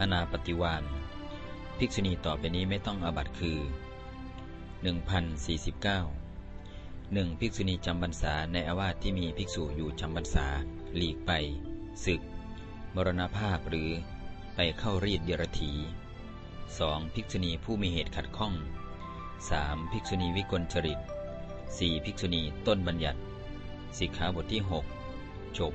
อนาปฏิวานภิกษุณีต่อไปนี้ไม่ต้องอาบัตคือ 1049 1. ภิกษุณีจำพรรษาในอาวาสที่มีภิกษุอยู่จำพรรษา หลีกไปศึก มรณภาพหรือไปเข้ารีดเดียรถี 2. ภิกษุณีผู้มีเหตุขัดข้อง 3. ภิกษุณีวิกลจริต 4. ภิกษุณีต้นบัญญัติสิกขาบทที่ 6 จบ